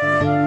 Bye.